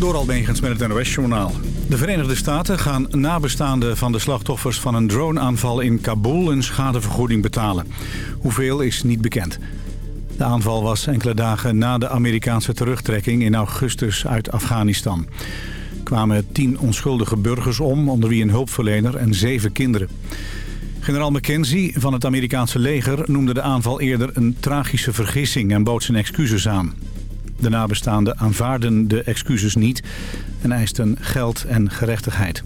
Door Almegens met het NOS-journaal. De Verenigde Staten gaan nabestaanden van de slachtoffers van een droneaanval in Kabul een schadevergoeding betalen. Hoeveel is niet bekend. De aanval was enkele dagen na de Amerikaanse terugtrekking in augustus uit Afghanistan. Kwamen tien onschuldige burgers om, onder wie een hulpverlener en zeven kinderen. Generaal McKenzie van het Amerikaanse leger noemde de aanval eerder een tragische vergissing en bood zijn excuses aan. De nabestaanden aanvaarden de excuses niet en eisten geld en gerechtigheid.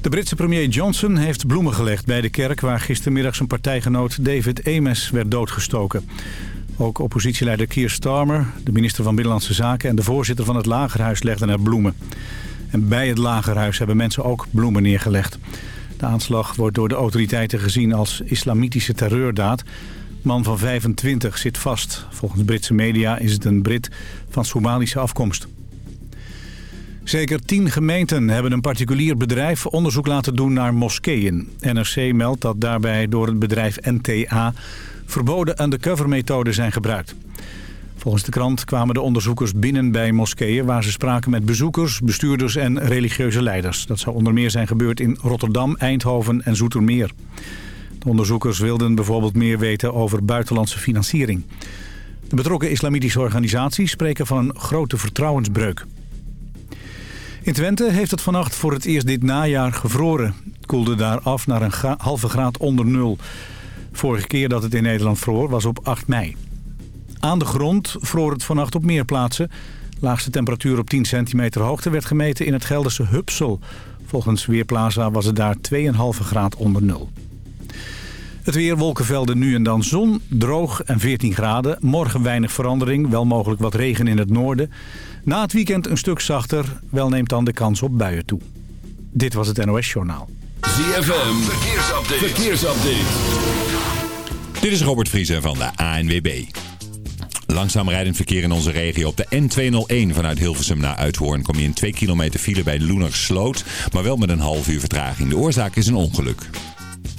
De Britse premier Johnson heeft bloemen gelegd bij de kerk... waar gistermiddag zijn partijgenoot David Ames werd doodgestoken. Ook oppositieleider Keir Starmer, de minister van Binnenlandse Zaken... en de voorzitter van het Lagerhuis legden er bloemen. En bij het Lagerhuis hebben mensen ook bloemen neergelegd. De aanslag wordt door de autoriteiten gezien als islamitische terreurdaad man van 25 zit vast. Volgens Britse media is het een Brit van Somalische afkomst. Zeker tien gemeenten hebben een particulier bedrijf onderzoek laten doen naar moskeeën. NRC meldt dat daarbij door het bedrijf NTA verboden undercover-methoden zijn gebruikt. Volgens de krant kwamen de onderzoekers binnen bij moskeeën... waar ze spraken met bezoekers, bestuurders en religieuze leiders. Dat zou onder meer zijn gebeurd in Rotterdam, Eindhoven en Zoetermeer. De onderzoekers wilden bijvoorbeeld meer weten over buitenlandse financiering. De betrokken islamitische organisaties spreken van een grote vertrouwensbreuk. In Twente heeft het vannacht voor het eerst dit najaar gevroren. Het koelde daar af naar een halve graad onder nul. Vorige keer dat het in Nederland vroor was op 8 mei. Aan de grond vroor het vannacht op meer plaatsen. Laagste temperatuur op 10 centimeter hoogte werd gemeten in het Gelderse Hupsel. Volgens Weerplaza was het daar 2,5 graad onder nul. Het weer, wolkenvelden nu en dan zon, droog en 14 graden. Morgen weinig verandering, wel mogelijk wat regen in het noorden. Na het weekend een stuk zachter, wel neemt dan de kans op buien toe. Dit was het NOS Journaal. ZFM, verkeersupdate. verkeersupdate. Dit is Robert Vriezen van de ANWB. Langzaam rijdend verkeer in onze regio. Op de N201 vanuit Hilversum naar Uithoorn kom je in 2 kilometer file bij Loenersloot. Maar wel met een half uur vertraging. De oorzaak is een ongeluk.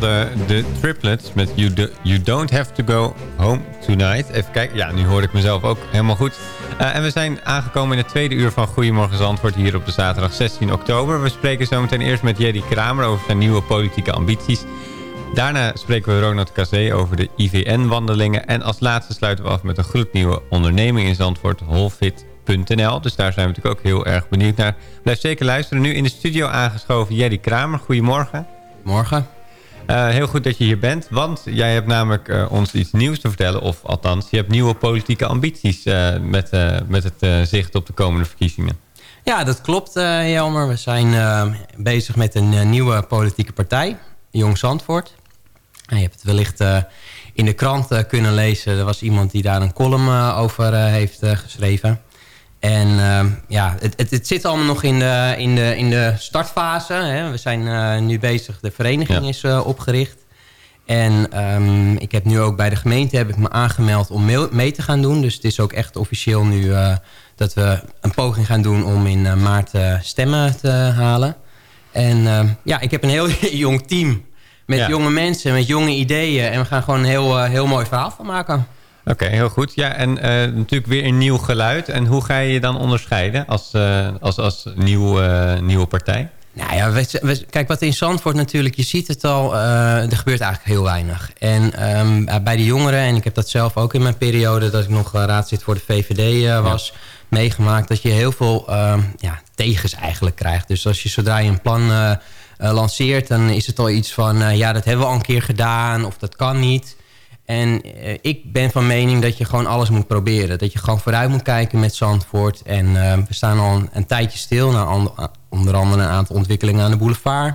De triplets met you, Do- you Don't Have To Go Home Tonight. Even kijken, ja, nu hoor ik mezelf ook helemaal goed. Eh, en we zijn aangekomen in het tweede uur van Goedemorgen Zandvoort... hier op de zaterdag 16 oktober. We spreken zo meteen eerst met Jerry Kramer over zijn nieuwe politieke ambities. Daarna spreken we Ronald Kazee over de IVN-wandelingen. En als laatste sluiten we af met een gloednieuwe onderneming in Zandvoort, holfit.nl. Dus daar zijn we natuurlijk ook heel erg benieuwd naar. Blijf zeker luisteren. Nu in de studio aangeschoven Jerry Kramer. Goedemorgen. Morgen. Eh, heel goed dat je hier bent, want jij hebt namelijk eh, ons iets nieuws te vertellen. Of althans, je hebt nieuwe politieke ambities eh, met, met het zicht op de komende verkiezingen. Ja, dat klopt, Jelmer. We zijn bezig met een nieuwe politieke partij, Jong Zandvoort. Je hebt het wellicht in de krant kunnen lezen. Er was iemand die daar een column over heeft geschreven. En eh, ja, het, het, het zit allemaal nog in de, in de, in de startfase. Hè. We zijn eh, nu bezig, de vereniging Ja. is eh, opgericht. En ehm, ik heb nu ook bij de gemeente heb ik me aangemeld om mee, te gaan doen. Dus het is ook echt officieel nu eh, dat we een poging gaan doen om in maart stemmen te halen. En ehm, ja, ik heb een heel jong team met Ja. jonge mensen, met jonge ideeën. En we gaan gewoon een heel, heel mooi verhaal van maken. Oké, heel goed. Ja, en eh, natuurlijk weer een nieuw geluid. En hoe ga je je dan onderscheiden als, eh, als, als nieuw, eh, nieuwe partij? Nou ja, we, we- kijk, wat in Zandvoort natuurlijk, je ziet het al, er gebeurt eigenlijk heel weinig. En ehm, bij de jongeren, en ik heb dat zelf ook in mijn periode... dat ik nog raadslid voor de VVD was, meegemaakt... dat je heel veel ehm, ja, tegens eigenlijk krijgt. Dus als je zodra je een plan lanceert, dan is het al iets van... ja, dat hebben we al een keer gedaan, of dat kan niet... En eh, ik ben van mening dat je gewoon alles moet proberen. Dat je gewoon vooruit moet kijken met Zandvoort. En eh, we staan al een, een tijdje stil. and- onder andere een aantal ontwikkelingen aan de boulevard.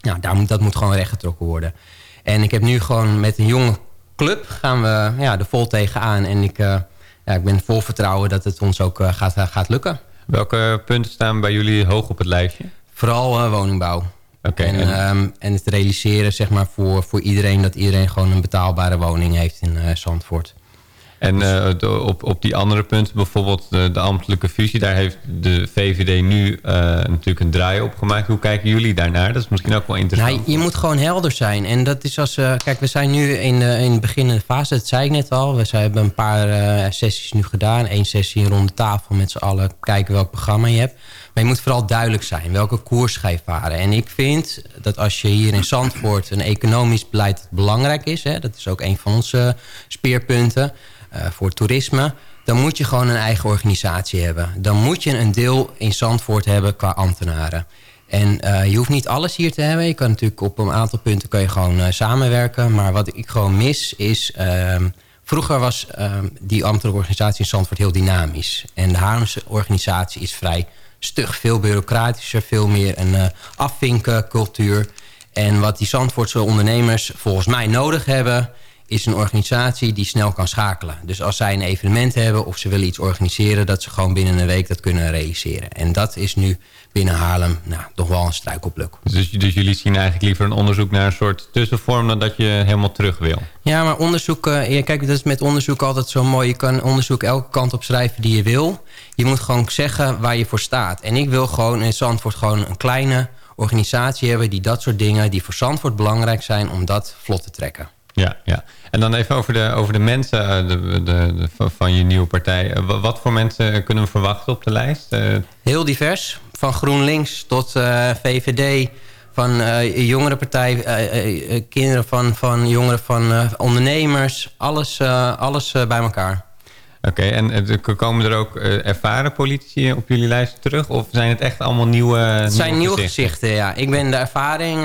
Nou, daar moet, dat moet gewoon rechtgetrokken worden. En ik heb nu gewoon met een jonge club gaan we ja, er vol tegenaan. En ik, eh, ja, ik ben vol vertrouwen dat het ons ook eh, gaat, gaat lukken. Welke punten staan bij jullie hoog op het lijstje? Vooral eh, woningbouw. En, en- ehm, en het realiseren zeg maar, voor, voor iedereen... dat iedereen gewoon een betaalbare woning heeft in eh, Zandvoort. En eh, de- op, op die andere punten, bijvoorbeeld de, de ambtelijke fusie... daar heeft de VVD nu eh, natuurlijk een draai op gemaakt. Hoe kijken jullie daarnaar? Dat is misschien ook wel interessant. Nou, je moet gewoon helder zijn. En dat is als... eh, kijk, we zijn nu in de, in de beginnende fase. Dat zei ik net al. We zijn, hebben een paar eh, sessies nu gedaan. Eén sessie rond de tafel met z'n allen. Kijken welk programma je hebt. Maar je moet vooral duidelijk zijn. Welke koers ga je varen? En ik vind dat als je hier in Zandvoort... een economisch beleid dat belangrijk is... Hè, dat is ook een van onze speerpunten... eh, voor toerisme... dan moet je gewoon een eigen organisatie hebben. Dan moet je een deel in Zandvoort hebben qua ambtenaren. En eh, je hoeft niet alles hier te hebben. Je kan natuurlijk op een aantal punten kan je gewoon eh, samenwerken. Maar wat ik gewoon mis is... ehm, vroeger was ehm, die ambtelijke organisatie in Zandvoort heel dynamisch. En de Haarlemse organisatie is vrij stug. Veel bureaucratischer, veel meer een eh afvinken cultuur. En wat die Zandvoortse ondernemers volgens mij nodig hebben... is een organisatie die snel kan schakelen. Dus als zij een evenement hebben of ze willen iets organiseren... dat ze gewoon binnen een week dat kunnen realiseren. En dat is nu binnen Haarlem nou, toch wel een struikelblok. Dus, dus jullie zien eigenlijk liever een onderzoek naar een soort tussenvorm... dan dat je helemaal terug wil. Ja, maar onderzoek... eh, ja, kijk, dat is met onderzoek altijd zo mooi. Je kan onderzoek elke kant op schrijven die je wil. Je moet gewoon zeggen waar je voor staat. En ik wil gewoon in Zandvoort gewoon een kleine organisatie hebben... die dat soort dingen, die voor Zandvoort belangrijk zijn... om dat vlot te trekken. Ja, ja. En dan even over de, over de mensen eh, de, de, de- van- je nieuwe partij. Eh, wa- Wat voor mensen kunnen we verwachten op de lijst? Heel divers. Van GroenLinks tot eh, VVD. Van eh jongerenpartij. eh, kinderen van, van jongeren van ondernemers. Alles, alles bij elkaar. Oké, en komen er ook ervaren politici op jullie lijst terug? Of zijn het echt allemaal nieuwe Het zijn nieuwe gezichten, ja. Ik ben de ervaring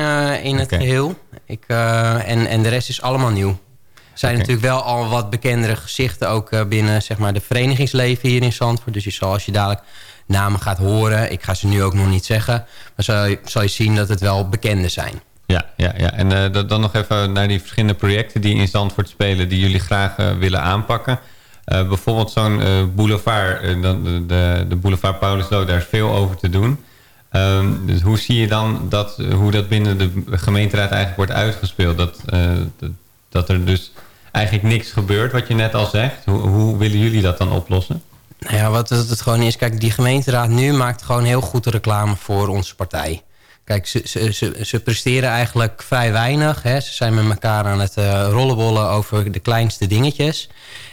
in het geheel. Ik, en, en de rest is allemaal nieuw. Er zijn natuurlijk wel al wat bekendere gezichten... ook binnen zeg maar, de verenigingsleven hier in Zandvoort. Dus je zal, als je dadelijk namen gaat horen... ik ga ze nu ook nog niet zeggen... maar zal je, zal je zien dat het wel bekende zijn. Ja, ja, ja. en eh, dan nog even naar die verschillende projecten die in Zandvoort spelen... die jullie graag eh, willen aanpakken. Eh, bijvoorbeeld zo'n boulevard, de, de, de boulevard Paulusloot, daar is veel over te doen. Ehm, dus hoe zie je dan dat, hoe dat binnen de gemeenteraad eigenlijk wordt uitgespeeld? Dat, dat, dat er dus eigenlijk niks gebeurt, wat je net al zegt. Hoe, hoe willen jullie dat dan oplossen? Nou ja, wat het, gewoon is... Kijk, die gemeenteraad nu maakt gewoon heel goed reclame voor onze partij. kijk, ze, ze, ze, ze presteren eigenlijk vrij weinig. Hè. Ze zijn met elkaar aan het uh, rollenbollen over de kleinste dingetjes.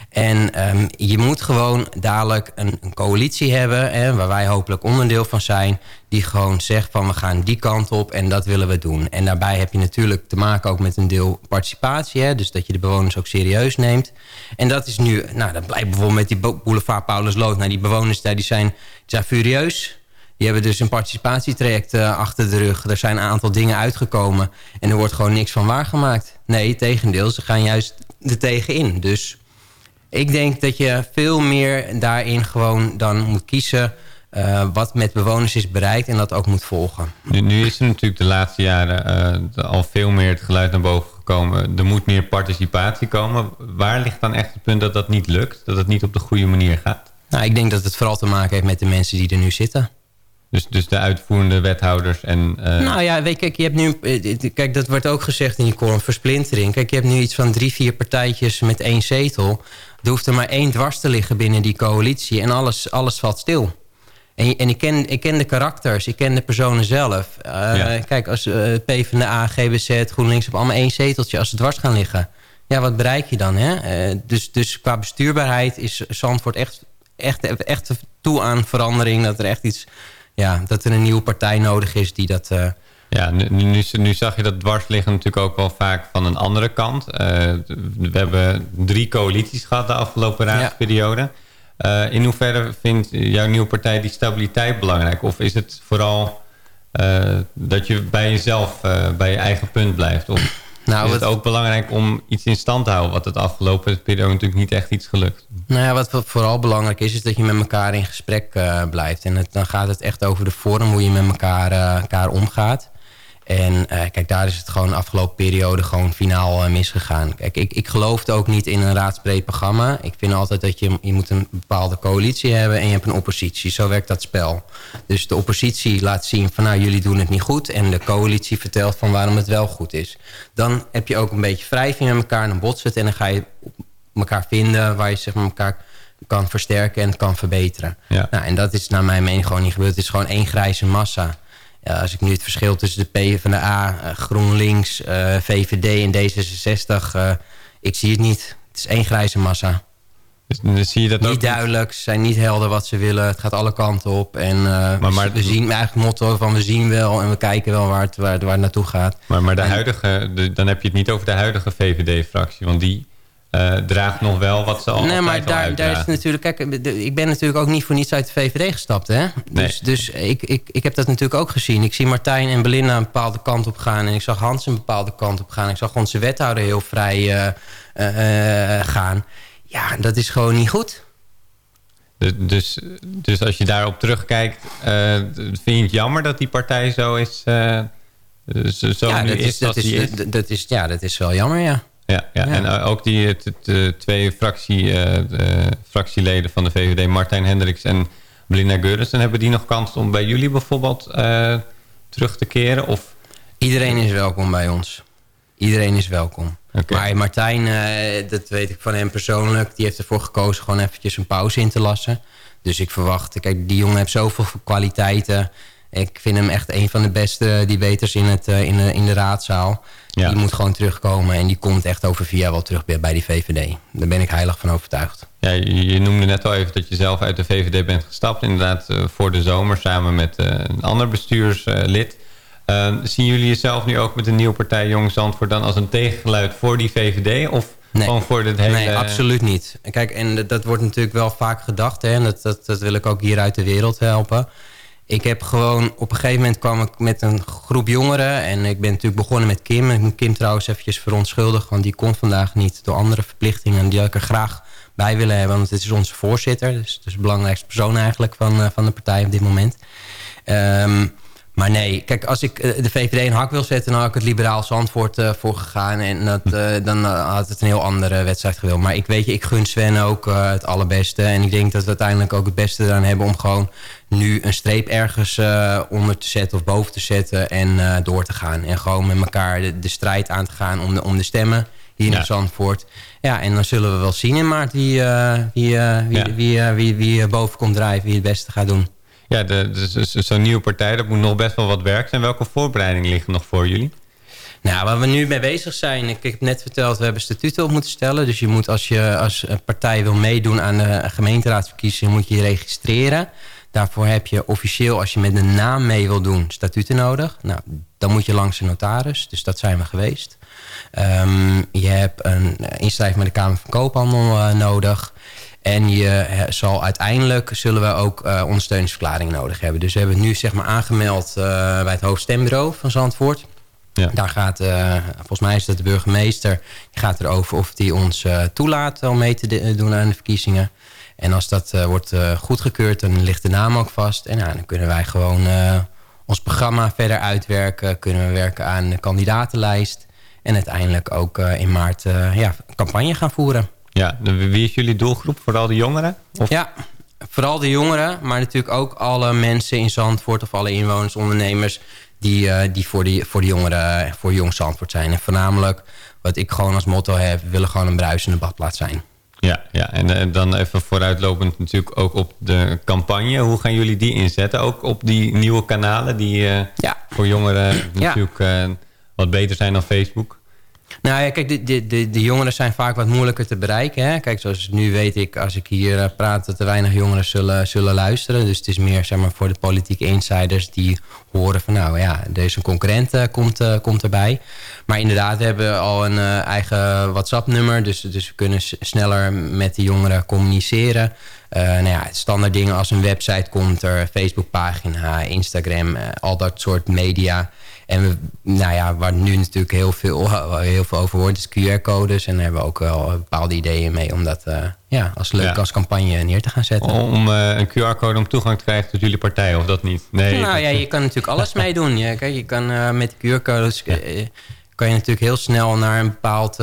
En ehm, je moet gewoon dadelijk een, een coalitie hebben... Hè, waar wij hopelijk onderdeel van zijn... die gewoon zegt van we gaan die kant op en dat willen we doen. En daarbij heb je natuurlijk te maken ook met een deel participatie. Hè, dus dat je de bewoners ook serieus neemt. En dat is nu, nou dat blijkt bijvoorbeeld met die boulevard Paulus Lood. Nou, die bewoners daar die zijn, die furieus... Die hebben dus een participatietraject uh, achter de rug. Er zijn een aantal dingen uitgekomen. En er wordt gewoon niks van waargemaakt. Nee, tegendeel. Ze gaan juist er tegenin. Dus ik denk dat je veel meer daarin gewoon dan moet kiezen... Uh, wat met bewoners is bereikt en dat ook moet volgen. Nu, nu is er natuurlijk de laatste jaren uh, al veel meer het geluid naar boven gekomen. Er moet meer participatie komen. Waar ligt dan echt het punt dat dat niet lukt? Dat het niet op de goede manier gaat? Nou, ik denk dat het vooral te maken heeft met de mensen die er nu zitten. Dus, dus de uitvoerende wethouders en... Uh... Nou ja, weet, kijk, je hebt nu... Kijk, dat wordt ook gezegd in die column versplintering. Kijk, je hebt nu iets van drie, vier partijtjes met één zetel. Er hoeft er maar één dwars te liggen binnen die coalitie... en alles, alles valt stil. En, en ik, ken, ik ken de karakters, ik ken de personen zelf. Uh, ja. Kijk, als uh, PvdA, GBZ, GroenLinks... hebben allemaal één zeteltje als ze dwars gaan liggen. Ja, wat bereik je dan, hè? dus, dus qua bestuurbaarheid is Zandvoort echt, echt, echt toe aan verandering... dat er echt iets ja, dat er een nieuwe partij nodig is die dat... Ja, nu, nu, nu, zag je dat dwars liggen natuurlijk ook wel vaak van een andere kant. We hebben drie coalities gehad de afgelopen raadsperiode. Ja. Uh, in hoeverre vindt jouw nieuwe partij die stabiliteit belangrijk? Of is het vooral dat je bij jezelf, bij je eigen punt blijft? Of nou, is het ook belangrijk om iets in stand te houden... wat het afgelopen periode natuurlijk niet echt iets gelukt? Nou ja, wat vooral belangrijk is... is dat je met elkaar in gesprek blijft. En het, dan gaat het echt over de vorm... hoe je met elkaar, elkaar omgaat. En uh, kijk, daar is het gewoon de afgelopen periode gewoon finaal uh, misgegaan. Kijk, ik, ik geloofde ook niet in een raadsbreed programma. Ik vind altijd dat je, je moet een bepaalde coalitie hebben en je hebt een oppositie. Zo werkt dat spel. Dus de oppositie laat zien van nou, jullie doen het niet goed. En de coalitie vertelt van waarom het wel goed is. Dan heb je ook een beetje wrijving met elkaar, dan botst het. En dan ga je elkaar vinden waar je zeg maar, elkaar kan versterken en kan verbeteren. Ja. Nou, en dat is naar mijn mening gewoon niet gebeurd. Het is gewoon één grijze massa. Ja, als ik nu het verschil tussen de P van de A, uh, GroenLinks, uh, VVD en D66... Uh, ik zie het niet. Het is één grijze massa. Dus, dus zie je dat niet ook duidelijk, ze zijn niet helder wat ze willen. Het gaat alle kanten op. En maar, maar, we zien eigenlijk het motto van we zien wel... en we kijken wel waar het, waar, waar het naartoe gaat. Maar, maar de en, huidige, de, dan heb je het niet over de huidige VVD-fractie. Want die uh, draagt nog wel wat ze al Nee, maar daar, daar is natuurlijk... Kijk, ik ben natuurlijk ook niet voor niets uit de VVD gestapt, hè? Dus, nee. dus ik, ik, ik heb dat natuurlijk ook gezien. Ik zie Martijn en Belinda een bepaalde kant op gaan... en ik zag Hans een bepaalde kant op gaan. Ik zag onze wethouder heel vrij uh, uh, gaan. Ja, dat is gewoon niet goed. Dus, dus, als je daarop terugkijkt... vind je het jammer dat die partij zo is... zo ja, nu dat is, is, dat is, is? Dat is, ja, dat is wel jammer, ja. Ja, ja. ja. en uh, ook die t, t, twee fractie, fractieleden van de VVD, Martijn Hendricks en Belinda Geurensen, hebben die nog kans om bij jullie bijvoorbeeld uh, terug te keren? Of? Iedereen is welkom bij ons. Iedereen is welkom. Okay. Maar Martijn, dat weet ik van hem persoonlijk, die heeft ervoor gekozen gewoon eventjes een pauze in te lassen. Dus ik verwacht, kijk, die jongen heeft zoveel kwaliteiten. Ik vind hem echt een van de beste debaters in, het, in, de, in de raadzaal. Ja. Die moet gewoon terugkomen en die komt echt over vier jaar wel terug bij die VVD. Daar ben ik heilig van overtuigd. Ja, je noemde net al even dat je zelf uit de VVD bent gestapt. Inderdaad uh, voor de zomer samen met een ander bestuurslid. Uh, zien jullie jezelf nu ook met een nieuwe partij Jong Zandvoort dan als een tegengeluid voor die VVD? Of nee. gewoon voor het hele... Nee, absoluut niet. Kijk, en dat, dat wordt natuurlijk wel vaak gedacht. Hè, en dat, dat, dat wil ik ook hier uit de wereld helpen. Ik heb gewoon, op een gegeven moment kwam ik met een groep jongeren. En ik ben natuurlijk begonnen met Kim. Ik moet Kim trouwens eventjes verontschuldigen. Want die kon vandaag niet door andere verplichtingen. Die had ik er graag bij willen hebben. Want het is onze voorzitter. Dus, dus de belangrijkste persoon eigenlijk van, uh, van de partij op dit moment. Um, maar nee, kijk, als ik de VVD in hak wil zetten... dan had ik het liberaal Zandvoort uh, voor gegaan. En dat, uh, dan uh, had het een heel andere wedstrijd gewild. Maar ik weet je, ik gun Sven ook het allerbeste. En ik denk dat we uiteindelijk ook het beste eraan hebben... om gewoon nu een streep ergens onder te zetten of boven te zetten... en door te gaan. En gewoon met elkaar de, de, strijd aan te gaan om de, om de stemmen hier ja. in Zandvoort. Ja, en dan zullen we wel zien in maart wie, wie, wie, ja. wie, wie, wie, wie boven komt drijven... wie het beste gaat doen. Ja, zo'n nieuwe partij, dat moet nog best wel wat werk zijn. Welke voorbereidingen liggen nog voor jullie? Nou, waar we nu mee bezig zijn, ik heb net verteld, we hebben statuten op moeten stellen. Dus je moet als je als een partij wil meedoen aan de gemeenteraadsverkiezingen, moet je je registreren. Daarvoor heb je officieel, als je met een naam mee wil doen, statuten nodig. Nou, dan moet je langs een notaris, dus dat zijn we geweest. Ehm, je hebt een inschrijving met de Kamer van Koophandel eh, nodig. En je zal uiteindelijk zullen we ook eh, ondersteuningsverklaring nodig hebben. Dus we hebben het nu zeg maar aangemeld eh, bij het hoofdstembureau van Zandvoort. Ja. Daar gaat, eh, volgens mij is dat de burgemeester, die gaat erover of die ons toelaat om mee te doen aan de verkiezingen. En als dat wordt goedgekeurd, dan ligt de naam ook vast. En nou, dan kunnen wij gewoon ons programma verder uitwerken. Kunnen we werken aan de kandidatenlijst. En uiteindelijk ook in maart ja, een campagne gaan voeren. Ja, wie is jullie doelgroep? Vooral de jongeren? Of? Ja, vooral de jongeren, maar natuurlijk ook alle mensen in Zandvoort... of alle inwoners, ondernemers... die, eh, die voor, die, voor de jongeren, voor Jong Zandvoort zijn. En voornamelijk, wat ik gewoon als motto heb... we willen gewoon een bruisende badplaats zijn. Ja, ja. en eh, dan even vooruitlopend natuurlijk ook op de campagne. Hoe gaan jullie die inzetten? Ook op die nieuwe kanalen die eh, Ja. voor jongeren natuurlijk wat beter zijn dan Facebook? Nou ja, kijk, de, de, de, de jongeren zijn vaak wat moeilijker te bereiken. Hè? Kijk, zoals nu weet ik, als ik hier eh, praat... dat er weinig jongeren zullen, zullen luisteren. Dus het is meer zeg maar, voor de politieke insiders die horen van... nou ja, deze concurrent eh, komt, eh, komt erbij. Maar inderdaad, we hebben al een eigen WhatsApp-nummer. Dus, dus we kunnen sneller met de jongeren communiceren. Nou ja, standaard dingen als een website komt er... Facebookpagina, Instagram, al dat soort media... En we, nou ja, waar nu natuurlijk heel veel, heel veel over wordt, is QR-codes. En daar hebben we ook wel bepaalde ideeën mee om dat eh, ja, als leuk Ja. als campagne neer te gaan zetten. Om eh, een QR-code om toegang te krijgen tot jullie partij, of dat niet? Nee, nou ja, je kan natuurlijk alles meedoen. Je, kijk, je kan eh, met QR-codes kan je natuurlijk heel snel naar een bepaald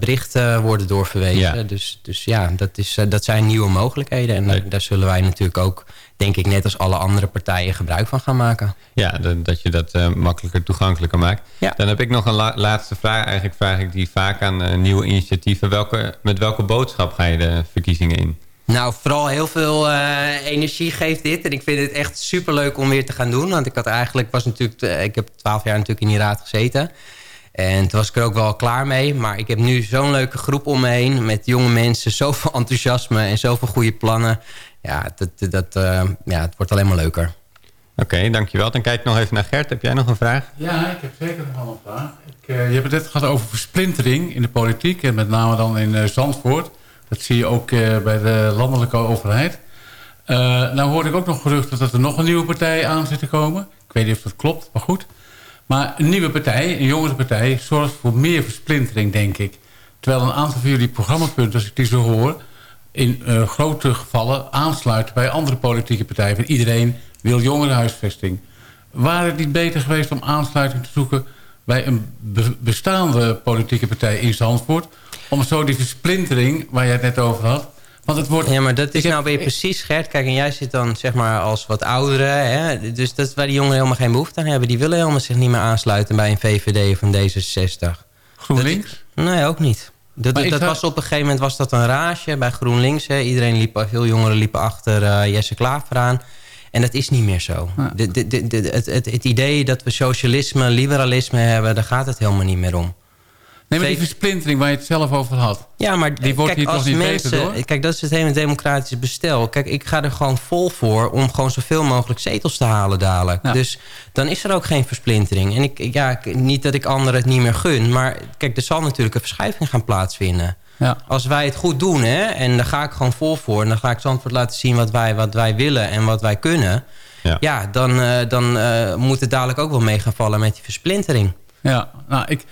bericht worden doorverwezen. Ja. Dus, dus ja, dat, is, dat zijn nieuwe mogelijkheden. En daar, daar zullen wij natuurlijk ook, denk ik, net als alle andere partijen gebruik van gaan maken. Ja, dat, dat je dat eh, makkelijker toegankelijker maakt. Ja. Dan heb ik nog een la- laatste vraag. Eigenlijk vraag ik die vaak aan eh, nieuwe initiatieven. Welke, met welke boodschap ga je de verkiezingen in? Nou, vooral heel veel eh, energie geeft dit. En ik vind het echt superleuk om weer te gaan doen. Want ik had eigenlijk, was natuurlijk, ik heb twaalf jaar natuurlijk in die raad gezeten. En toen was ik er ook wel klaar mee. Maar ik heb nu zo'n leuke groep om me heen. Met jonge mensen, zoveel enthousiasme en zoveel goede plannen. Ja, dat, dat, eh, ja het wordt alleen maar leuker. Oké, dankjewel. Dan kijk ik nog even naar Gert. Heb jij nog een vraag? Ja, ik heb zeker nog wel een vraag. Ik, eh, je hebt het net gehad over versplintering in de politiek. En met name dan in eh, Zandvoort. Dat zie je ook eh, bij de landelijke overheid. Eh, nou hoorde ik ook nog geruchten dat er nog een nieuwe partij aan zit te komen. Ik weet niet of dat klopt, maar goed. Maar een nieuwe partij, een jongerenpartij, zorgt voor meer versplintering, denk ik. Terwijl een aantal van jullie programmapunten, als ik die zo hoor... in eh, grote gevallen aansluiten bij andere politieke partijen. Want iedereen wil jongerenhuisvesting. Waren het niet beter geweest om aansluiting te zoeken... bij een be- bestaande politieke partij in Zandvoort... om zo die versplintering, waar jij het net over had... Want het wordt... Ja, maar dat is nou weer precies, Gert. Kijk, en jij zit dan zeg maar als wat oudere. Hè? Dus dat is waar die jongeren helemaal geen behoefte aan hebben. Die willen helemaal zich niet meer aansluiten bij een VVD of een D66. GroenLinks? Nee, ook niet. Dat, dat, was op een gegeven moment was dat een rage bij GroenLinks. Hè. Iedereen liep, veel jongeren liepen achter eh, Jesse Klaver aan. En dat is niet meer zo. Ja. De, de, de, de- het, het, het idee dat we socialisme, liberalisme hebben... daar gaat het helemaal niet meer om. Nee, maar die versplintering waar je het zelf over had. Ja, maar Die wordt kijk, hier toch als niet mensen, beter door? Kijk, dat is het hele democratische bestel. Kijk, ik ga er gewoon vol voor om gewoon zoveel mogelijk zetels te halen dadelijk. Ja. Dus dan is er ook geen versplintering. En ik, ja, niet dat ik anderen het niet meer gun. Maar kijk, er zal natuurlijk een verschuiving gaan plaatsvinden. Ja. Als wij het goed doen, hè, en daar ga ik gewoon vol voor... en dan ga ik Zandvoort laten zien wat wij, wat wij willen en wat wij kunnen... Ja. ja, dan, eh, dan eh, moet het dadelijk ook wel mee gaan vallen met die versplintering. Ja, nou, ik,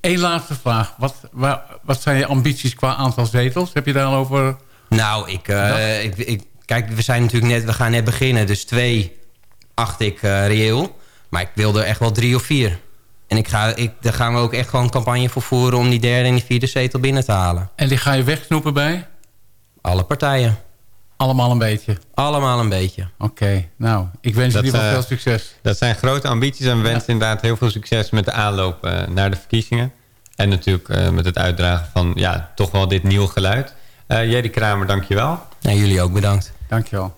één laatste vraag. Wat, waar, wat zijn je ambities qua aantal zetels? Heb je daar al over... Nou, ik, eh, ik, ik, kijk, we zijn natuurlijk net, we gaan net beginnen. Dus twee acht ik eh, reëel. Maar ik wil er echt wel drie of vier. En ik ga, ik, daar gaan we ook echt gewoon campagne voor voeren... om die derde en die vierde zetel binnen te halen. En die ga je wegsnoepen bij? Alle partijen. Allemaal een beetje. Allemaal een beetje. Oké, nou, ik wens Dat, jullie wel eh, veel succes. Dat zijn grote ambities en we wensen inderdaad heel veel succes met de aanloop eh, naar de verkiezingen. En natuurlijk eh, met het uitdragen van ja, toch wel dit nieuwe geluid. Eh Jerry Kramer, dankjewel. En jullie ook bedankt. Dankjewel.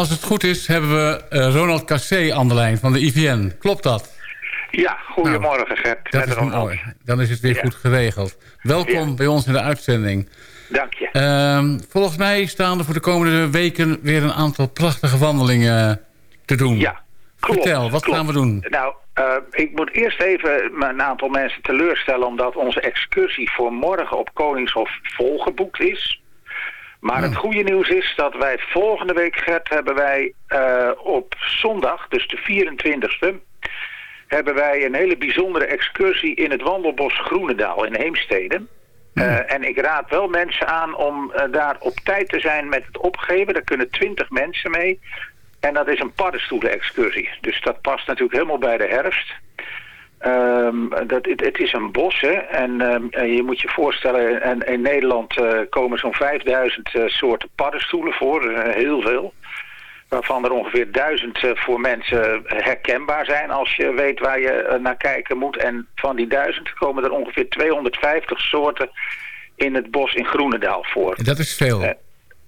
Als het goed is, hebben we eh, Ronald Cassé aan de lijn van de IVN. Klopt dat? Ja, goedemorgen Gert. Dat Met is Ronald. mooi. Dan is het weer goed geregeld. Welkom bij ons in de uitzending. Dank je. Ehm, volgens mij staan er voor de komende weken weer een aantal prachtige wandelingen te doen. Ja, klopt. Vertel, wat klopt. gaan we doen? Nou, eh, ik moet eerst even een aantal mensen teleurstellen... omdat onze excursie voor morgen op Koningshof volgeboekt is. Maar het goede nieuws is dat wij volgende week, Gert, hebben wij eh, op zondag, dus de 24e... hebben wij een hele bijzondere excursie in het wandelbos Groenendaal in Heemstede. Eh, en ik raad wel mensen aan om eh, daar op tijd te zijn met het opgeven. Daar kunnen 20 mensen mee. En dat is een paddenstoelen-excursie. Dus dat past natuurlijk helemaal bij de herfst. Ehm, dat, het, het is een bos, hè. En ehm, en je moet je voorstellen, en, in Nederland eh, komen zo'n 5000 eh, soorten paddenstoelen voor. eh, heel veel. Waarvan er ongeveer 1000 eh, voor mensen herkenbaar zijn als je weet waar je naar kijken moet. En van die 1000 komen er ongeveer 250 soorten in het bos in Groenendaal voor. Dat is veel.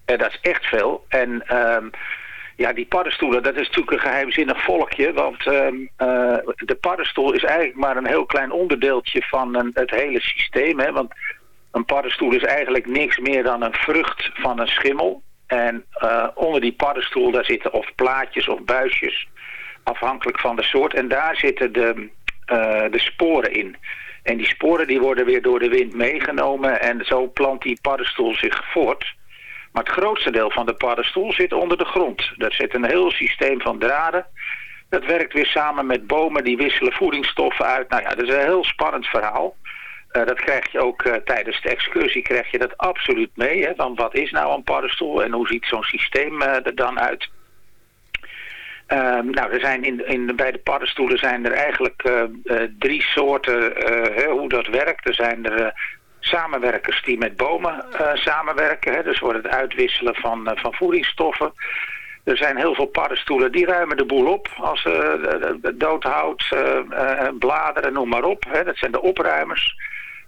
En dat is echt veel. En ehm, ja, die paddenstoelen, dat is natuurlijk een geheimzinnig volkje. Want ehm, eh, de paddenstoel is eigenlijk maar een heel klein onderdeeltje van een, het hele systeem. Hè? Want een paddenstoel is eigenlijk niks meer dan een vrucht van een schimmel. En eh, onder die paddenstoel, daar zitten of plaatjes of buisjes, afhankelijk van de soort. En daar zitten de, eh, de sporen in. En die sporen die worden weer door de wind meegenomen en zo plant die paddenstoel zich voort. Maar het grootste deel van de paddenstoel zit onder de grond. Daar zit een heel systeem van draden. Dat werkt weer samen met bomen, die wisselen voedingsstoffen uit. Nou ja, dat is een heel spannend verhaal. Eh, dat krijg je ook eh, tijdens de excursie, krijg je dat absoluut mee. Hè? Van wat is nou een paddenstoel en hoe ziet zo'n systeem eh, er dan uit? Ehm, nou, er zijn in, in, bij de paddenstoelen zijn er eigenlijk drie soorten hoe dat werkt. Er zijn er samenwerkers die met bomen eh, samenwerken. Hè, dus wordt het uitwisselen van, eh, van voedingsstoffen. Er zijn heel veel paddenstoelen die ruimen de boel op. Als eh, doodhout, bladeren, noem maar op. Hè, dat zijn de opruimers.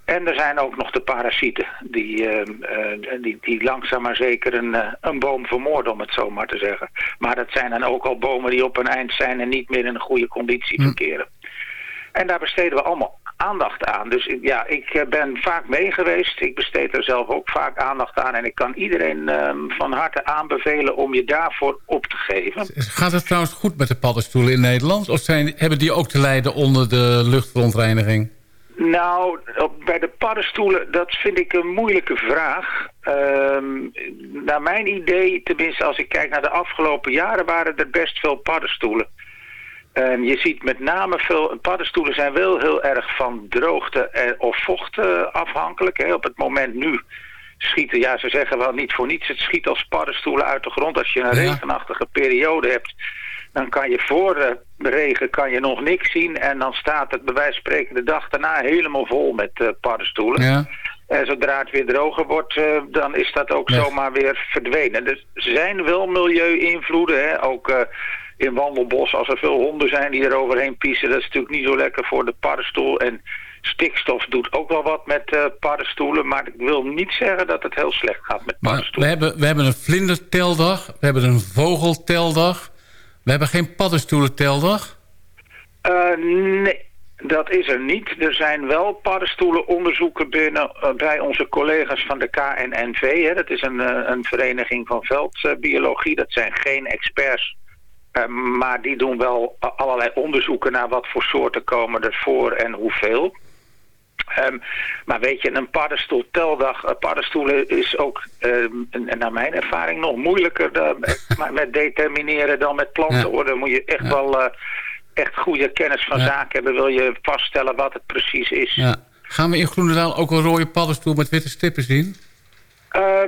En er zijn ook nog de parasieten die, die, die langzaam maar zeker een, een boom vermoorden, om het zo maar te zeggen. Maar dat zijn dan ook al bomen die op een eind zijn en niet meer in een goede conditie verkeren. En daar besteden we allemaal aandacht aan. Dus ja, ik eh, ben vaak mee geweest. Ik besteed er zelf ook vaak aandacht aan. En ik kan iedereen ehm, van harte aanbevelen om je daarvoor op te geven. Gaat het trouwens goed met de paddenstoelen in Nederland? Of zijn, hebben die ook te lijden onder de luchtverontreiniging? Nou, bij de paddenstoelen, dat vind ik een moeilijke vraag. Ehm, naar mijn idee, tenminste als ik kijk naar de afgelopen jaren, waren er best veel paddenstoelen. En je ziet met name veel, paddenstoelen zijn wel heel erg van droogte en, of vocht eh, afhankelijk. Hè. Op het moment nu schieten, ja ze zeggen wel niet voor niets, het schiet als paddenstoelen uit de grond. Als je een Ja. regenachtige periode hebt, dan kan je voor de regen kan je nog niks zien. En dan staat het bij wijze van spreken de dag daarna helemaal vol met eh, paddenstoelen. Ja. En zodra het weer droger wordt, eh, dan is dat ook zomaar weer verdwenen. Dus er zijn wel milieu-invloeden. Ook eh, in Wandelbos, als er veel honden zijn die er overheen piezen... dat is natuurlijk niet zo lekker voor de paddenstoel. En stikstof doet ook wel wat met eh, paddenstoelen. Maar ik wil niet zeggen dat het heel slecht gaat met Maar paddenstoelen. we hebben, we hebben een vlinderteldag, we hebben een vogelteldag... we hebben geen paddenstoelenteldag. Eh, nee, dat is er niet. Er zijn wel paddenstoelenonderzoeken binnen eh, bij onze collega's van de KNNV. Hè. Dat is een, een vereniging van veldbiologie. Dat zijn geen experts. Eh, maar die doen wel allerlei onderzoeken naar wat voor soorten komen er voor en hoeveel. Ehm, maar weet je, een paddenstoelteldag, eh, paddenstoelen is ook, ehm, en naar mijn ervaring, nog moeilijker dan, maar met determineren dan met plantenorde. Dan moet je echt wel eh, echt goede kennis van Ja. zaken hebben, wil je vaststellen wat het precies is. Ja. Gaan we in Groenendaal ook een rode paddenstoel met witte stippen zien?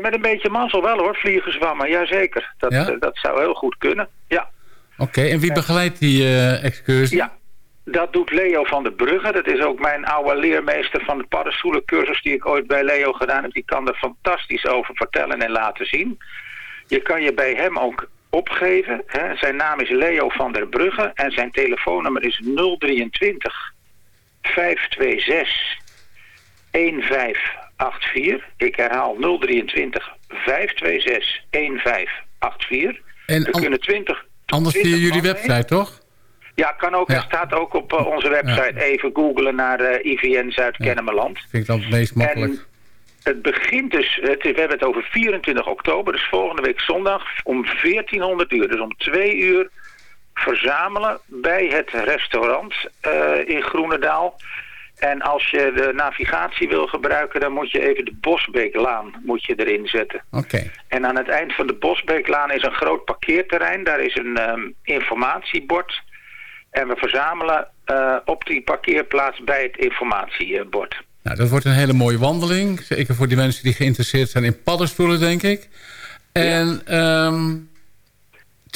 Met een beetje mazzel wel hoor, vliegenzwammen, jazeker. Dat, Ja? dat zou heel goed kunnen, ja. Oké, en wie begeleidt die eh, excursie? Ja, dat doet Leo van der Brugge. Dat is ook mijn oude leermeester van de paddenstoelencursus die ik ooit bij Leo gedaan heb. Die kan er fantastisch over vertellen en laten zien. Je kan je bij hem ook opgeven. Hè. Zijn naam is Leo van der Brugge en zijn telefoonnummer is 023 526 1584. Ik herhaal 023 526 1584. En er kunnen 20... Anders via 20 jullie website, mee. toch? Ja, kan ook. Ja. Er staat ook op eh, onze website even googlen naar eh, IVN Zuid-Kennemerland. Vind ik dan het meest makkelijk. En het begint dus, het, we hebben het over 24 oktober, dus volgende week zondag om 1400 uur. Dus om twee uur verzamelen bij het restaurant eh, in Groenendaal. En als je de navigatie wil gebruiken, dan moet je even de Bosbeeklaan moet je erin zetten. Oké. En aan het eind van de Bosbeeklaan is een groot parkeerterrein. Daar is een ehm, informatiebord. En we verzamelen eh, op die parkeerplaats bij het informatiebord. Nou, dat wordt een hele mooie wandeling. Zeker voor die mensen die geïnteresseerd zijn in paddenstoelen, denk ik. En ehm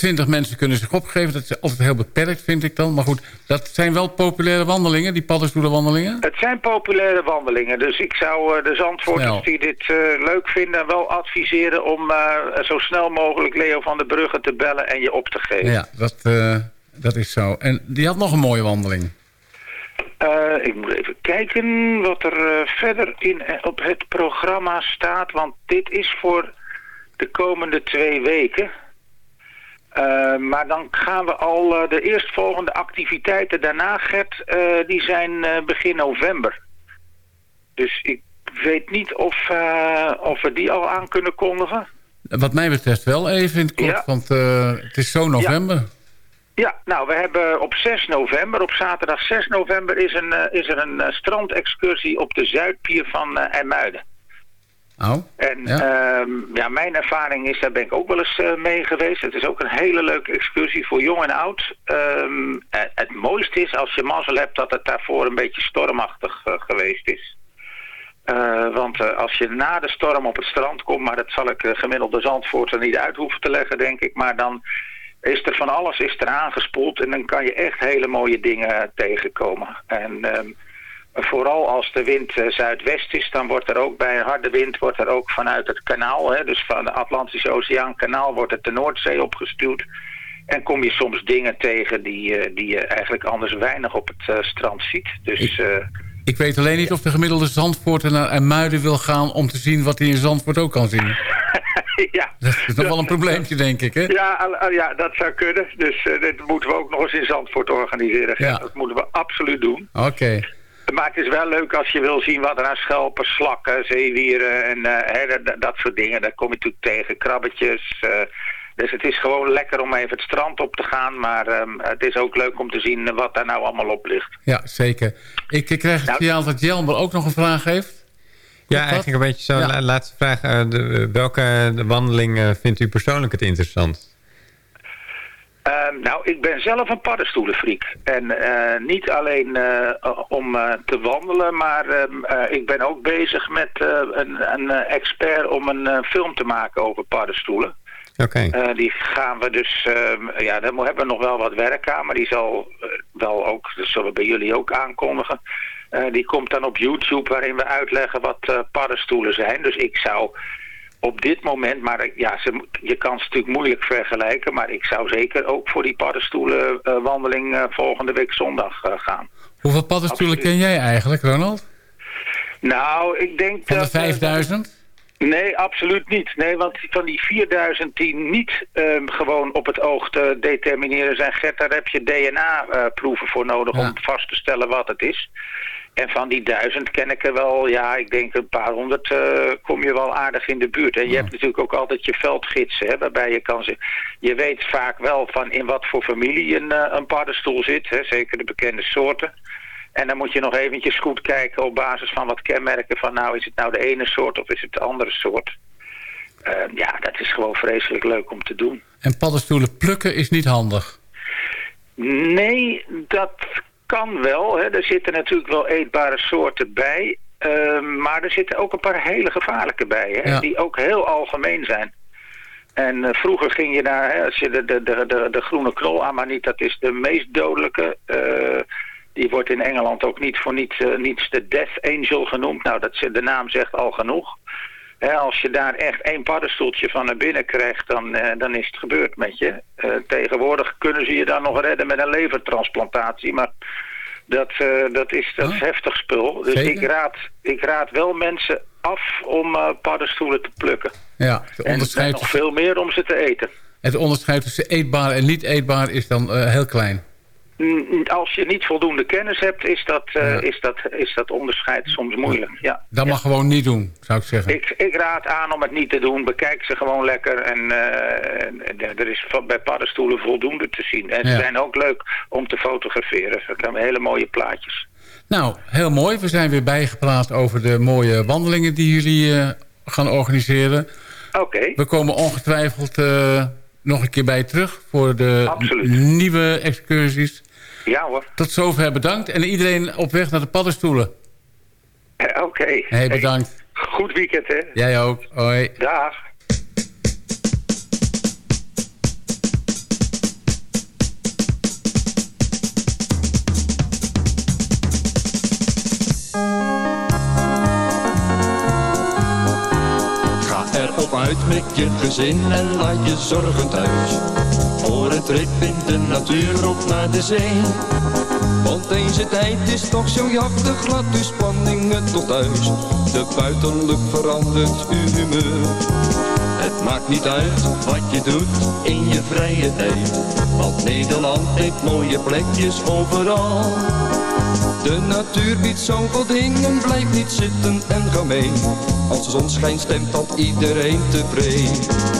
20 mensen kunnen zich opgeven. Dat is altijd heel beperkt, vind ik dan. Maar goed, dat zijn wel populaire wandelingen, die paddenstoelenwandelingen. Het zijn populaire wandelingen. Dus ik zou eh, de Zandvoorters Snel. die dit eh, leuk vinden wel adviseren om eh, zo snel mogelijk Leo van der Brugge te bellen en je op te geven. Ja, dat, dat is zo. En die had nog een mooie wandeling. Ik moet even kijken wat er verder in, op het programma staat. Want dit is voor de komende twee weken. Eh, maar dan gaan we al eh, de eerstvolgende activiteiten daarna, Gert, eh, die zijn begin november. Dus ik weet niet of, of we die al aan kunnen kondigen. Wat mij betreft wel even in het kort, Ja. want het is zo november. Ja, nou, we hebben op 6 november, op zaterdag 6 november, is, een, is er een strandexcursie op de Zuidpier van eh IJmuiden. Oh, En Ja. ja. ja, mijn ervaring is, daar ben ik ook wel eens eh, mee geweest. Het is ook een hele leuke excursie voor jong en oud. Ehm, eh, het mooiste is als je mazzel hebt dat het daarvoor een beetje stormachtig eh, geweest is. Want als je na de storm op het strand komt, maar dat zal ik gemiddelde Zandvoort er niet uit hoeven te leggen, denk ik. Maar dan is er van alles is er aangespoeld en dan kan je echt hele mooie dingen tegenkomen. En ehm, vooral als de wind eh, zuidwest is, dan wordt er ook bij een harde wind wordt er ook vanuit het kanaal, hè, dus van de Atlantische Oceaan kanaal, wordt het de Noordzee opgestuwd. En kom je soms dingen tegen die, eh, die je eigenlijk anders weinig op het eh, strand ziet. Dus eh, Ik weet alleen niet of de gemiddelde Zandvoorter naar IJmuiden wil gaan... om te zien wat hij in Zandvoort ook kan zien. ja. Dat is nog wel een probleempje, denk ik, hè? Ja, ja, dat zou kunnen. Dus eh, dat moeten we ook nog eens in Zandvoort organiseren. Ja. Dat moeten we absoluut doen. Oké. Maar het is wel leuk als je wil zien wat er aan schelpen, slakken, zeewieren en eh, hè, dat, dat soort dingen. Daar kom je natuurlijk tegen, krabbetjes. eh, dus het is gewoon lekker om even het strand op te gaan. Maar ehm, het is ook leuk om te zien wat daar nou allemaal op ligt. Ja, zeker. Ik, ik krijg het Nou- signaal dat Jelmer ook nog een vraag heeft. Ja, dat? eigenlijk een beetje zo. Ja. La- laatste vraag. eh, de, welke de wandeling vindt u persoonlijk het interessant? Ehm, nou, ik ben zelf een paddenstoelenfreak. En eh, niet alleen eh, om eh, te wandelen, maar ehm, eh, ik ben ook bezig met een, een expert om een film te maken over paddenstoelen. Oké. Die gaan we dus, ehm, ja, daar hebben we nog wel wat werk aan, maar die zal wel ook, dat zullen we bij jullie ook aankondigen. Die komt dan op YouTube waarin we uitleggen wat paddenstoelen zijn. Dus ik zou op dit moment, maar ik- ja, ze, je kan ze natuurlijk moeilijk vergelijken, maar ik zou zeker ook voor die paddenstoelenwandeling eh, volgende week zondag eh, gaan. Hoeveel paddenstoelen Absoluut. ken jij eigenlijk, Ronald? Nou, ik denk Van de dat... eh, 5000? Nee, absoluut niet. Nee, want van die 4000 die niet ehm, gewoon op het oog te determineren zijn, Gert, daar heb je DNA-proeven voor nodig Ja. om vast te stellen wat het is. En van die duizend ken ik er wel, ja, ik denk een paar honderd eh, kom je wel aardig in de buurt. En je hebt natuurlijk ook altijd je veldgidsen, hè, waarbij je kan ze... Je weet vaak wel van in wat voor familie een, eh, een paddenstoel zit, hè, zeker de bekende soorten. En dan moet je nog eventjes goed kijken op basis van wat kenmerken van nou is het nou de ene soort of is het de andere soort. Eh, ja, dat is gewoon vreselijk leuk om te doen. En paddenstoelen plukken is niet handig. Nee, dat kan wel. Hè. Er zitten natuurlijk wel eetbare soorten bij. eh, maar er zitten ook een paar hele gevaarlijke bij. Hè, Ja. Die ook heel algemeen zijn. En eh, vroeger ging je daar, hè, als je de, de, de, de, de groene knol aan, maar niet, dat is de meest dodelijke. eh, die wordt in Engeland ook niet voor niet, eh, niets de Death Angel genoemd. Nou, dat, de naam zegt al genoeg. Hè, als je daar echt één paddenstoeltje van naar binnen krijgt, dan, eh, dan is het gebeurd met je. Eh, tegenwoordig kunnen ze je dan nog redden met een levertransplantatie, maar dat, eh, dat, is, dat Oh. heftig spul. Dus Zeker? ik raad, ik raad wel mensen af om paddenstoelen te plukken. Ja, de En, en onderscheid nog veel meer om ze te eten. Het onderscheid tussen eetbaar en niet eetbaar is dan heel klein. Als je niet voldoende kennis hebt, is dat, eh, is dat, is dat onderscheid soms moeilijk. Ja. Dat mag gewoon niet doen, zou ik zeggen. Ik, ik raad aan om het niet te doen. Bekijk ze gewoon lekker. En eh, er is bij paddenstoelen voldoende te zien. En ze zijn ook leuk om te fotograferen. Ze hebben hele mooie plaatjes. Nou, heel mooi. We zijn weer bijgepraat over de mooie wandelingen die jullie eh, gaan organiseren. Oké. We komen ongetwijfeld nog een keer bij terug voor de Absoluut. nieuwe excursies. Ja hoor. Tot zover bedankt. En iedereen op weg naar de paddenstoelen. Eh, Oké. Hey, bedankt. Goed weekend hè. Jij ook. Hoi. Dag. Ga erop uit met je gezin en laat je zorgen thuis. Voor een trip in de natuur op naar de zee. Want deze tijd is toch zo jachtig, laat uw spanningen tot thuis. De buitenlucht verandert uw humeur. Het maakt niet uit wat je doet in je vrije tijd. Want Nederland heeft mooie plekjes overal. De natuur biedt zoveel dingen, blijf niet zitten en ga mee. Als de zon schijnt stemt dat iedereen tevreden.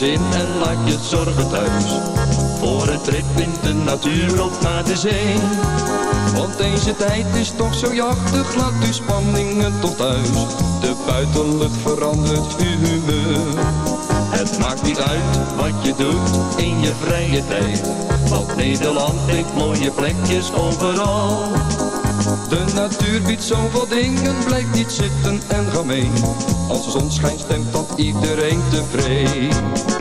Gezin en laat je zorgen thuis. Voor een trip in de natuur of naar de zee. Want deze tijd is toch zo jachtig, laat uw spanningen tot thuis. De buitenlucht verandert uw humeur. Het maakt niet uit wat je doet in je vrije tijd. Want Nederland heeft mooie plekjes overal. De natuur biedt zoveel dingen, blijf niet zitten en ga mee. Als de zon schijnt stemt dat iedereen tevreden.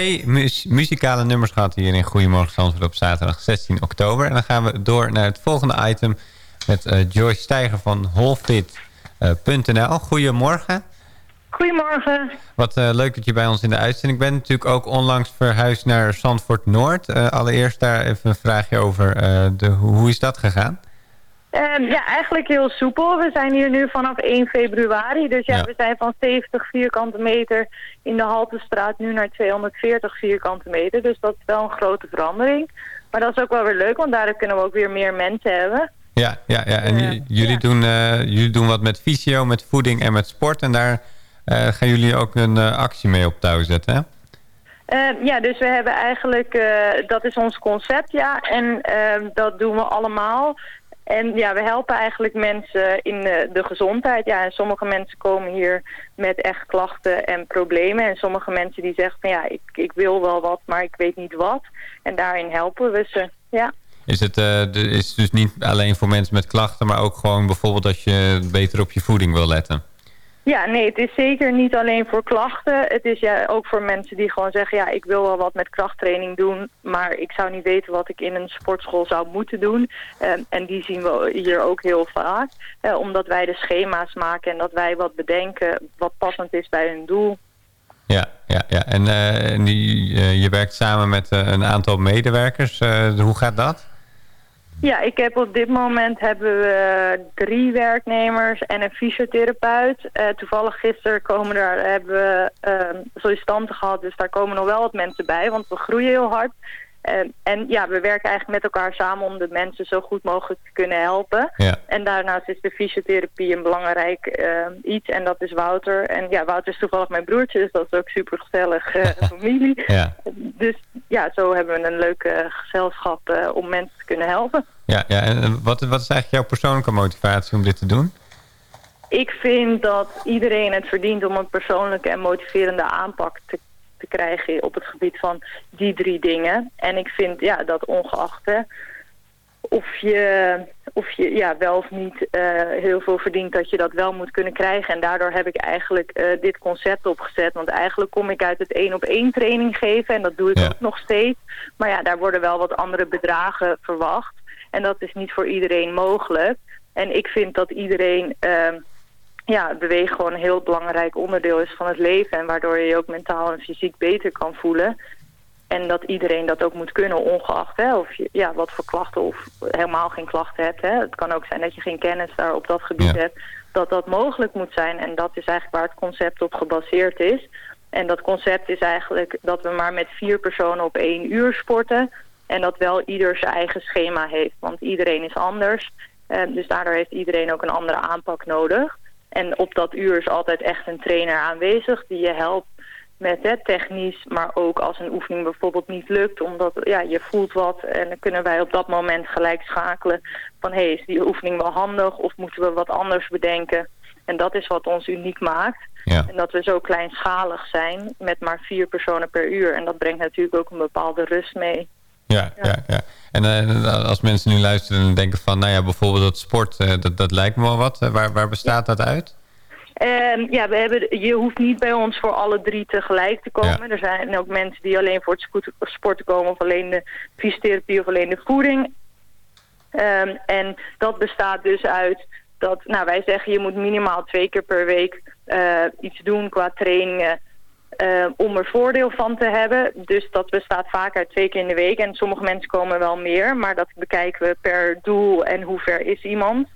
Twee mu- muzikale nummers gehad hier in Goedemorgen Zandvoort op zaterdag 16 oktober. En dan gaan we door naar het volgende item met eh, Joyce Steiger van Holfit.nl. Goedemorgen. Goedemorgen. Wat eh, leuk dat je bij ons in de uitzending bent. Natuurlijk ook onlangs verhuisd naar Zandvoort Noord. Eh, allereerst daar even een vraagje over. eh, de, hoe is dat gegaan? Ehm, ja, eigenlijk heel soepel. We zijn hier nu vanaf 1 februari. Dus ja, Ja. we zijn van 70 vierkante meter in de Haltestraat nu naar 240 vierkante meter. Dus dat is wel een grote verandering. Maar dat is ook wel weer leuk, want daardoor kunnen we ook weer meer mensen hebben. Ja, ja, ja. en j- jullie, Doen, eh, jullie doen wat met fysio, met voeding en met sport. En daar eh, gaan jullie ook een eh, actie mee op touw zetten, hè? Ehm, ja, dus we hebben eigenlijk, eh, dat is ons concept, ja. En ehm, dat doen we allemaal. En ja, we helpen eigenlijk mensen in de, gezondheid. Ja, en sommige mensen komen hier met echt klachten en problemen. En sommige mensen die zeggen van ja, ik, ik wil wel wat, maar ik weet niet wat. En daarin helpen we ze, ja. Is het eh, is dus niet alleen voor mensen met klachten... maar ook gewoon bijvoorbeeld als je beter op je voeding wil letten? Ja, nee, het is zeker niet alleen voor klachten. Het is ja, ook voor mensen die gewoon zeggen... ja, ik wil wel wat met krachttraining doen... maar ik zou niet weten wat ik in een sportschool zou moeten doen. Ehm, en die zien we hier ook heel vaak. eh, omdat wij de schema's maken en dat wij wat bedenken... wat passend is bij hun doel. Ja, ja, ja. En, eh, eh, je werkt samen met een aantal medewerkers. Hoe gaat dat? Ja, ik heb op dit moment hebben we drie werknemers en een fysiotherapeut. Eh, toevallig gisteren komen er, hebben we ehm, sollicitanten gehad, dus daar komen nog wel wat mensen bij, want we groeien heel hard. Ehm, en ja, we werken eigenlijk met elkaar samen om de mensen zo goed mogelijk te kunnen helpen. Ja. En daarnaast is de fysiotherapie een belangrijk ehm, iets en dat is Wouter. En ja, Wouter is toevallig mijn broertje, dus dat is ook super gezellig familie. Ja. Dus ja, zo hebben we een leuk eh, gezelschap eh, om mensen te kunnen helpen. Ja, ja. En eh, wat, wat is eigenlijk jouw persoonlijke motivatie om dit te doen? Ik vind dat iedereen het verdient om een persoonlijke en motiverende aanpak te, te krijgen op het gebied van die drie dingen. En ik vind ja, dat ongeacht hè, of je, of je ja, wel of niet eh, heel veel verdient, dat je dat wel moet kunnen krijgen. En daardoor heb ik eigenlijk eh, dit concept opgezet. Want eigenlijk kom ik uit het één op één training geven en dat doe ik ook nog steeds. Maar ja, daar worden wel wat andere bedragen verwacht. En dat is niet voor iedereen mogelijk. En ik vind dat iedereen ehm, ja, bewegen gewoon een heel belangrijk onderdeel is van het leven. En waardoor je je ook mentaal en fysiek beter kan voelen. En dat iedereen dat ook moet kunnen, ongeacht hè, of je ja, wat voor klachten of helemaal geen klachten hebt. Hè. Het kan ook zijn dat je geen kennis daar op dat gebied hebt. Dat dat mogelijk moet zijn. En dat is eigenlijk waar het concept op gebaseerd is. En dat concept is eigenlijk dat we maar met vier personen op één uur sporten. En dat wel ieder zijn eigen schema heeft. Want iedereen is anders. Eh, dus daardoor heeft iedereen ook een andere aanpak nodig. En op dat uur is altijd echt een trainer aanwezig die je helpt met hè, technisch, maar ook als een oefening bijvoorbeeld niet lukt, omdat ja, je voelt wat en dan kunnen wij op dat moment gelijk schakelen van hé, hey, is die oefening wel handig of moeten we wat anders bedenken? En dat is wat ons uniek maakt. Ja. En dat we zo kleinschalig zijn met maar vier personen per uur. En dat brengt natuurlijk ook een bepaalde rust mee. Ja, ja. ja, En eh, als mensen nu luisteren en denken van... nou ja, bijvoorbeeld dat sport, eh, dat, dat lijkt me wel wat. Eh, waar, waar bestaat dat uit? En ja, we hebben, je hoeft niet bij ons voor alle drie tegelijk te komen. Er zijn ook mensen die alleen voor het sporten komen... of alleen de fysiotherapie of alleen de voeding. Ehm, en dat bestaat dus uit dat, nou wij zeggen... je moet minimaal twee keer per week iets doen qua trainingen... eh, om er voordeel van te hebben. Dus dat bestaat vaak uit twee keer in de week. En sommige mensen komen wel meer, maar dat bekijken we per doel en hoe ver is iemand.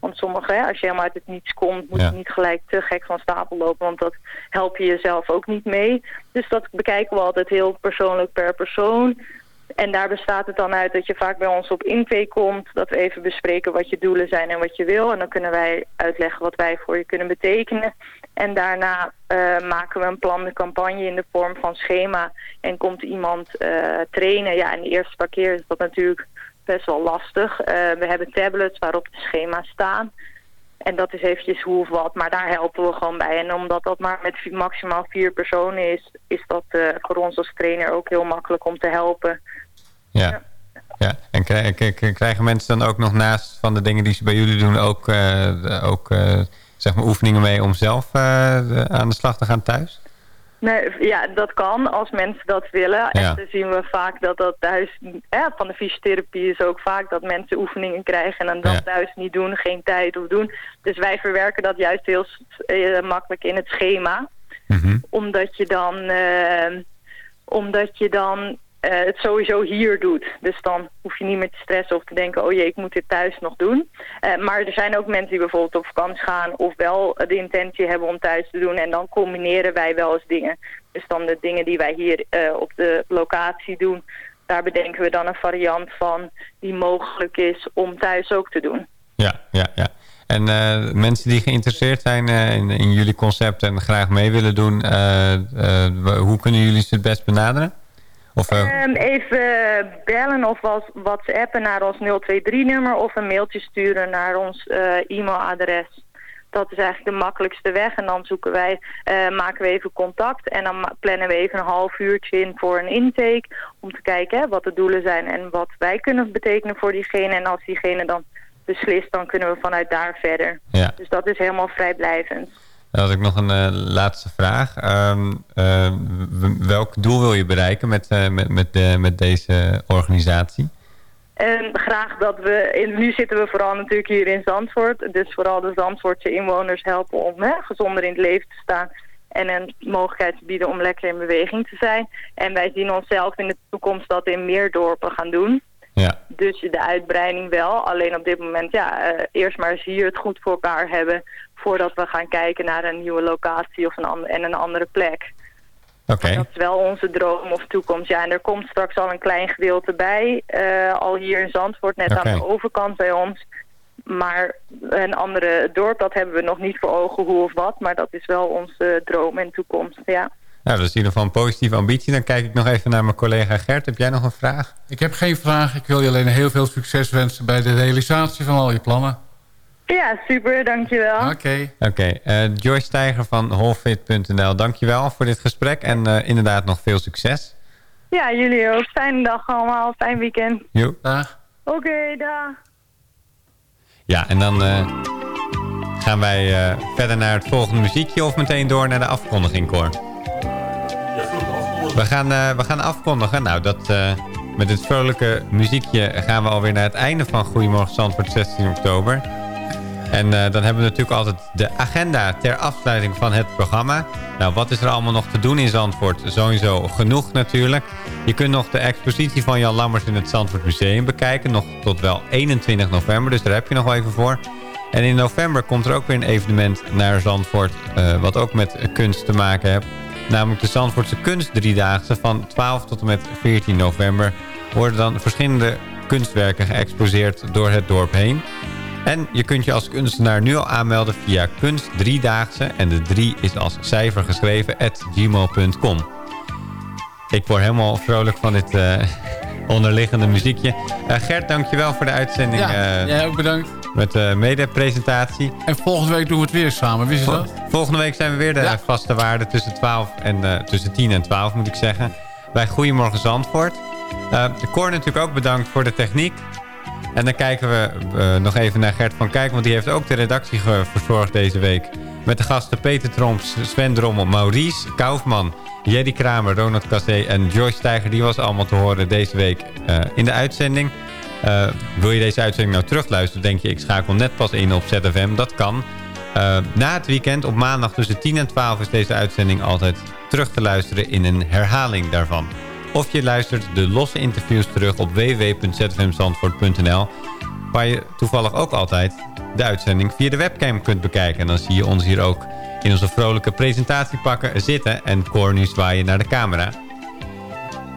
Want sommige, hè, als je helemaal uit het niets komt, moet je niet gelijk te gek van stapel lopen. Want dat help je jezelf ook niet mee. Dus dat bekijken we altijd heel persoonlijk per persoon. En daar bestaat het dan uit dat je vaak bij ons op intake komt. Dat we even bespreken wat je doelen zijn en wat je wil. En dan kunnen wij uitleggen wat wij voor je kunnen betekenen. En daarna eh, maken we een plan de campagne in de vorm van schema. En komt iemand eh, trainen. Ja, en de eerste paar keer is dat natuurlijk best wel lastig. Eh, we hebben tablets waarop de schema's staan. En dat is eventjes hoe of wat, maar daar helpen we gewoon bij. En omdat dat maar met maximaal vier personen is, is dat eh, voor ons als trainer ook heel makkelijk om te helpen. Ja. ja. En krijgen mensen dan ook nog naast van de dingen die ze bij jullie doen... ook, eh, ook eh, zeg maar oefeningen mee om zelf aan de slag te gaan thuis? Nee, ja, dat kan als mensen dat willen. En dan zien we vaak dat dat thuis... Ja, van de fysiotherapie is ook vaak dat mensen oefeningen krijgen... en dan dat thuis niet doen, geen tijd of doen. Dus wij verwerken dat juist heel eh, makkelijk in het schema. Omdat je dan... eh, omdat je dan eh, het sowieso hier doet. Dus dan hoef je niet meer te stressen of te denken... oh jee, ik moet dit thuis nog doen. Eh, maar er zijn ook mensen die bijvoorbeeld op vakantie gaan... of wel de intentie hebben om thuis te doen. En dan combineren wij wel eens dingen. Dus dan de dingen die wij hier eh, op de locatie doen... daar bedenken we dan een variant van... die mogelijk is om thuis ook te doen. Ja, ja, ja. En mensen die geïnteresseerd zijn in, jullie concept en graag mee willen doen, hoe kunnen jullie ze het best benaderen? Of, eh, Ehm, even bellen of whatsappen naar ons 023-nummer... of een mailtje sturen naar ons eh, e-mailadres. Dat is eigenlijk de makkelijkste weg. En dan zoeken wij, eh, maken we even contact. En dan plannen we even een half uurtje in voor een intake. Om te kijken hè, wat de doelen zijn en wat wij kunnen betekenen voor diegene. En als diegene dan beslist, dan kunnen we vanuit daar verder. Ja. Dus dat is helemaal vrijblijvend. Dan had ik nog een eh, laatste vraag. Ehm, eh, welk doel wil je bereiken met, eh, met, met, de, met deze organisatie? En graag dat we, in, nu zitten we vooral natuurlijk hier in Zandvoort, dus vooral de Zandvoortse inwoners helpen om gezonder in het leven te staan en een mogelijkheid te bieden om lekker in beweging te zijn. En wij zien onszelf in de toekomst dat in meer dorpen gaan doen. Ja. Dus de uitbreiding wel, alleen op dit moment ja, eh, eerst maar eens hier het goed voor elkaar hebben voordat we gaan kijken naar een nieuwe locatie of een en een andere plek. Oké. Dat is wel onze droom of toekomst. Ja, en er komt straks al een klein gedeelte bij. eh, al hier in Zandvoort, net aan de overkant bij ons. Maar een andere dorp, dat hebben we nog niet voor ogen hoe of wat. Maar dat is wel onze droom en toekomst, ja. Nou, dat is in ieder geval een positieve ambitie. Dan kijk ik nog even naar mijn collega Gert. Heb jij nog een vraag? Ik heb geen vraag. Ik wil je alleen heel veel succes wensen bij de realisatie van al je plannen. Ja, super, dankjewel. Oké. Oké, eh, Joyce Steiger van holfit.nl. Dankjewel voor dit gesprek en eh, inderdaad nog veel succes. Ja, jullie ook. Fijne dag allemaal, fijn weekend. Jo. Dag. Oké, dag. Ja, en dan eh, gaan wij eh, verder naar het volgende muziekje of meteen door naar de afkondiging, Cor. We gaan, eh, we gaan afkondigen. Nou, dat, eh, met dit vrolijke muziekje gaan we alweer naar het einde van Goedemorgen Zandvoort 16 oktober. En eh, dan hebben we natuurlijk altijd de agenda ter afsluiting van het programma. Nou, wat is er allemaal nog te doen in Zandvoort? Sowieso genoeg natuurlijk. Je kunt nog de expositie van Jan Lammers in het Zandvoort Museum bekijken. Nog tot wel 21 november, dus daar heb je nog wel even voor. En in november komt er ook weer een evenement naar Zandvoort... wat ook met kunst te maken heeft. Namelijk de Zandvoortse Kunst Driedaagse van 12 tot en met 14 november... worden dan verschillende kunstwerken geëxposeerd door het dorp heen. En je kunt je als kunstenaar nu al aanmelden via kunst driedaagse... en de 3 is als cijfer geschreven, at gmail.com. Ik word helemaal vrolijk van dit eh, onderliggende muziekje. Eh, Gert, dankjewel voor de uitzending. Ja, eh, jij ook bedankt. Met de mede-presentatie. En volgende week doen we het weer samen, wist je Vol- dat? Volgende week zijn we weer de vaste waarde tussen, 12 en, eh, tussen 10 en 12 moet ik zeggen. Bij Goedemorgen Zandvoort. De Cor natuurlijk ook bedankt voor de techniek. En dan kijken we nog even naar Gert van Kijk, want die heeft ook de redactie verzorgd deze week. Met de gasten Peter Tromps, Sven Drommel, Maurice Kaufman, Jerry Kramer, Ronald Cassé en Joyce Steiger. Die was allemaal te horen deze week eh, in de uitzending. Eh, wil je deze uitzending nou terugluisteren, denk je ik schakel net pas in op ZFM. Dat kan. Eh, na het weekend op maandag tussen 10 en 12 is deze uitzending altijd terug te luisteren in een herhaling daarvan. Of je luistert de losse interviews terug op www.zfmzandvoort.nl waar je toevallig ook altijd de uitzending via de webcam kunt bekijken. En dan zie je ons hier ook in onze vrolijke presentatiepakken zitten en Cor nu zwaaien naar de camera.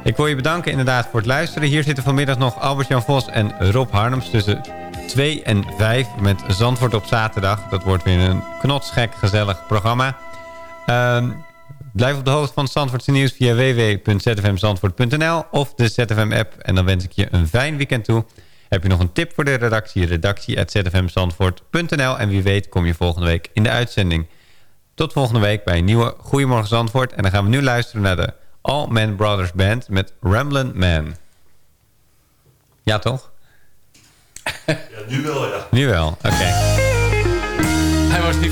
Ik wil je bedanken inderdaad voor het luisteren. Hier zitten vanmiddag nog Albert-Jan Vos en Rob Harnems tussen 2 en 5 met Zandvoort op zaterdag. Dat wordt weer een knotsgek gezellig programma. Ehm, blijf op de hoogte van Zandvoortse nieuws via www.zfmzandvoort.nl of de ZFM-app. En dan wens ik je een fijn weekend toe. Heb je nog een tip voor de redactie? Redactie.zfmzandvoort.nl En wie weet kom je volgende week in de uitzending. Tot volgende week bij een nieuwe Goedemorgen Zandvoort. En dan gaan we nu luisteren naar de All Man Brothers Band met Ramblin' Man. Ja, toch? Ja, nu wel, ja. Nu wel, oké. Hij was niet